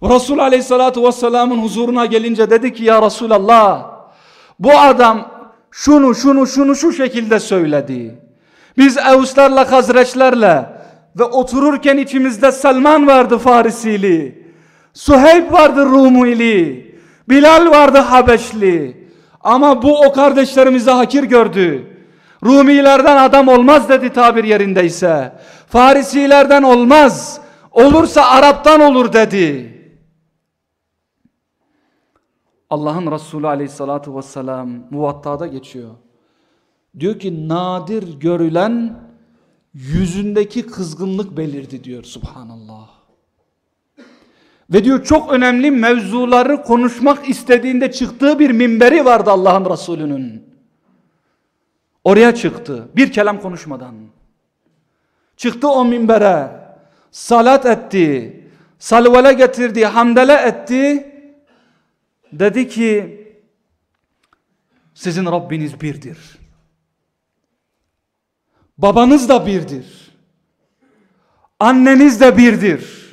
Resul aleyhissalatu vesselamın huzuruna gelince dedi ki ya Resulallah bu adam şunu şunu şunu şu şekilde söyledi. Biz Evslarla Hazreçlerle ve otururken içimizde Selman vardı Farisili. Suheyb vardı Rumili. Bilal vardı Habeşli. Ama bu o kardeşlerimizi hakir gördü. Rumilerden adam olmaz dedi tabir yerindeyse. Farisilerden olmaz. Olursa Arap'tan olur dedi. Allah'ın Resulü aleyhissalatu vesselam muvattada geçiyor. Diyor ki nadir görülen yüzündeki kızgınlık belirdi diyor subhanallah. Ve diyor çok önemli mevzuları konuşmak istediğinde çıktığı bir minberi vardı Allah'ın Resulü'nün. Oraya çıktı bir kelam konuşmadan. Çıktı o minbere salat etti, salvele getirdi, hamdele etti. Dedi ki sizin Rabbiniz birdir. Babanız da birdir. Anneniz de birdir.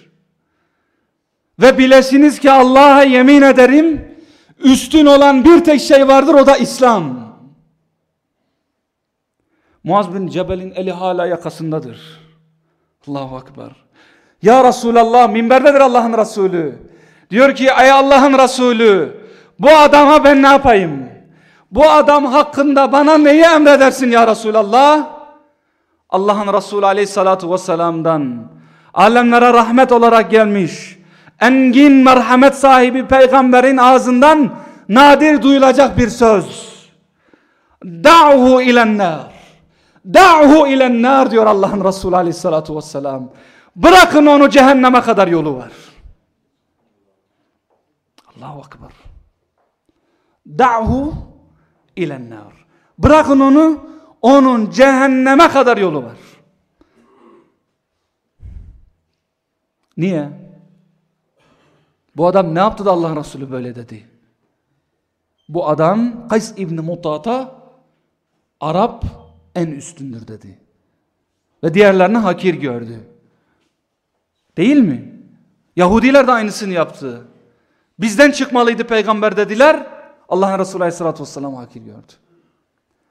Ve bilesiniz ki Allah'a yemin ederim üstün olan bir tek şey vardır o da İslam. Muaz bin Cebel'in eli hala yakasındadır. Allahu Akbar. Ya Resulallah minberdedir Allah'ın Resulü. Diyor ki ey Allah'ın Resulü bu adama ben ne yapayım? Bu adam hakkında bana neyi emredersin ya Resulallah? Allah'ın Resulü aleyhissalatu vesselam'dan alemlere rahmet olarak gelmiş engin merhamet sahibi peygamberin ağzından nadir duyulacak bir söz. Da'hu ilennar. Da'hu ilennar diyor Allah'ın Resulü aleyhissalatu vesselam. Bırakın onu cehenneme kadar yolu var. Allahu Akbar. Da'hu ilennar. Bırakın onu onun cehenneme kadar yolu var. Niye? Bu adam ne yaptı da Allah Resulü böyle dedi? Bu adam Kays İbni Mutata Arap en üstündür dedi. Ve diğerlerini hakir gördü. Değil mi? Yahudiler de aynısını yaptı. Bizden çıkmalıydı peygamber dediler. Allah'ın Resulü Aleyhisselatü Vesselam hakir gördü.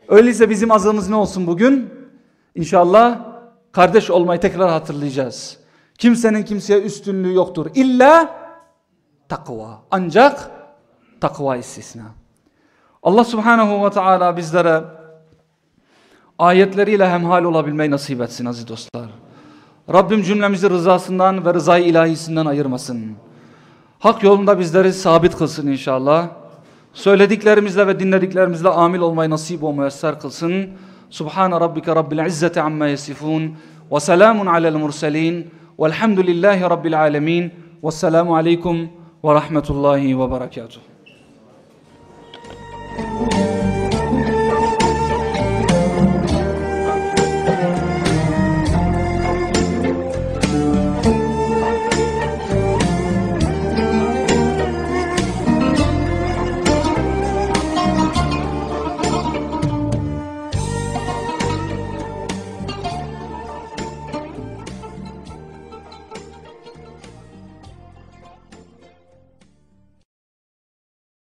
Öyleyse bizim azığımız ne olsun bugün? İnşallah kardeş olmayı tekrar hatırlayacağız. Kimsenin kimseye üstünlüğü yoktur. İlla takva. Ancak takva istisna. Allah subhanahu ve teala bizlere ayetleriyle hemhal olabilmeyi nasip etsin aziz dostlar. Rabbim cümlemizi rızasından ve rızayı ilahisinden ayırmasın. Hak yolunda bizleri sabit kılsın inşallah. Söylediklerimizle ve dinlediklerimizle amil olmayı nasip o müesser kılsın. Subhan rabbike rabbil izzati amma yasifun ve selamun alel murselin velhamdülillahi rabbil alemin. Vesselamu aleyküm ve rahmetullahi ve berekatuhu.